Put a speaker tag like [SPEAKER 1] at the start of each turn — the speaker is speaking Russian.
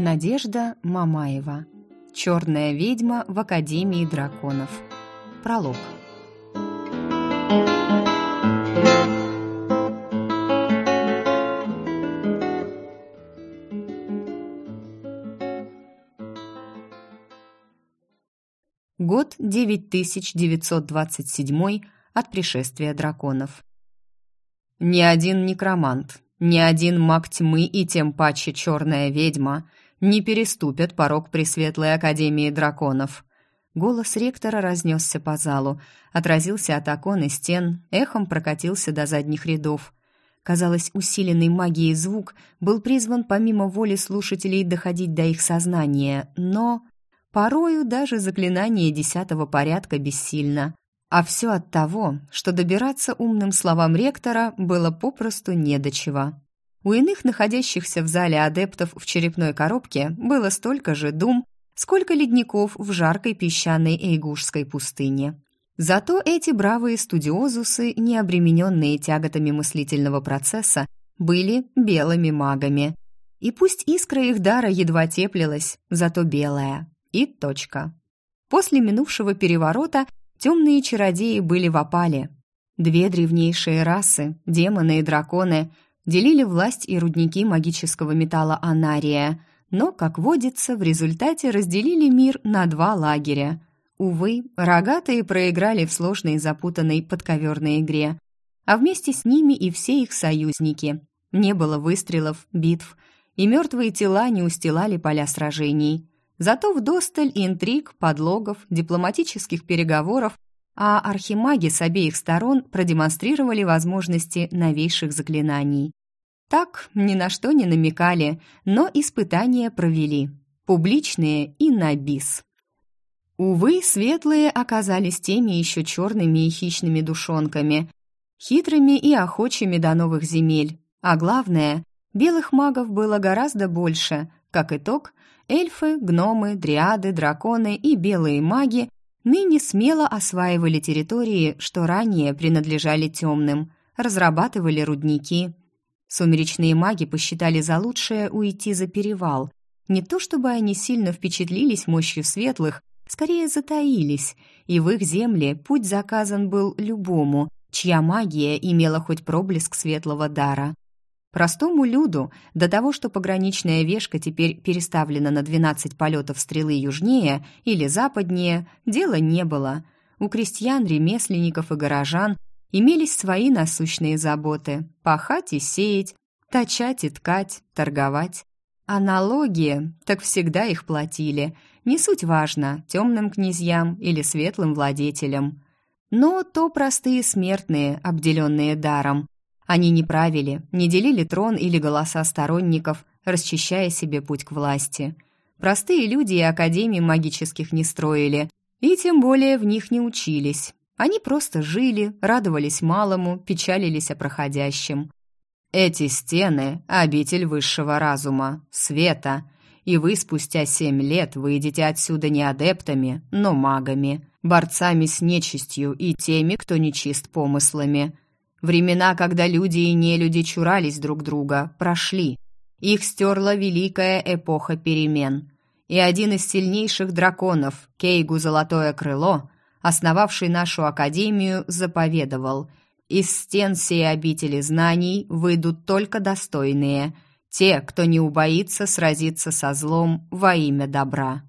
[SPEAKER 1] Надежда Мамаева. Черная ведьма в Академии драконов. Пролог. Год 9927 от пришествия драконов. Ни один некромант, ни один маг тьмы и тем паче черная ведьма не переступят порог Пресветлой Академии драконов. Голос ректора разнесся по залу, отразился от окон и стен, эхом прокатился до задних рядов. Казалось, усиленный магией звук был призван помимо воли слушателей доходить до их сознания, но порою даже заклинание десятого порядка бессильно. А все от того, что добираться умным словам ректора было попросту не до чего. У иных находящихся в зале адептов в черепной коробке было столько же дум, сколько ледников в жаркой песчаной эйгушской пустыне. Зато эти бравые студиозусы, не обремененные тяготами мыслительного процесса, были белыми магами. И пусть искра их дара едва теплилась, зато белая. И точка. После минувшего переворота темные чародеи были в опале. Две древнейшие расы, демоны и драконы, делили власть и рудники магического металла Анария, но, как водится, в результате разделили мир на два лагеря. Увы, рогатые проиграли в сложной запутанной подковерной игре, а вместе с ними и все их союзники. Не было выстрелов, битв, и мертвые тела не устилали поля сражений. Зато вдосталь интриг, подлогов, дипломатических переговоров, а архимаги с обеих сторон продемонстрировали возможности новейших заклинаний. Так, ни на что не намекали, но испытания провели. Публичные и на бис. Увы, светлые оказались теми еще черными и хищными душонками, хитрыми и охочими до новых земель. А главное, белых магов было гораздо больше. Как итог, эльфы, гномы, дриады, драконы и белые маги ныне смело осваивали территории, что ранее принадлежали темным, разрабатывали рудники, Сумеречные маги посчитали за лучшее уйти за перевал. Не то чтобы они сильно впечатлились мощью светлых, скорее затаились, и в их земле путь заказан был любому, чья магия имела хоть проблеск светлого дара. Простому люду, до того, что пограничная вешка теперь переставлена на 12 полетов стрелы южнее или западнее, дела не было. У крестьян, ремесленников и горожан имелись свои насущные заботы – пахать и сеять, точать и ткать, торговать. А налоги, так всегда их платили. Не суть важно, темным князьям или светлым владетелям. Но то простые смертные, обделенные даром. Они не правили, не делили трон или голоса сторонников, расчищая себе путь к власти. Простые люди и академий магических не строили, и тем более в них не учились. Они просто жили, радовались малому, печалились о проходящем. Эти стены — обитель высшего разума, света, и вы спустя семь лет выйдете отсюда не адептами, но магами, борцами с нечистью и теми, кто нечист помыслами. Времена, когда люди и нелюди чурались друг друга, прошли. Их стерла великая эпоха перемен. И один из сильнейших драконов, Кейгу Золотое Крыло — основавший нашу академию, заповедовал: из стен сей обители знаний выйдут только достойные, те, кто не убоится сразиться со злом во имя добра.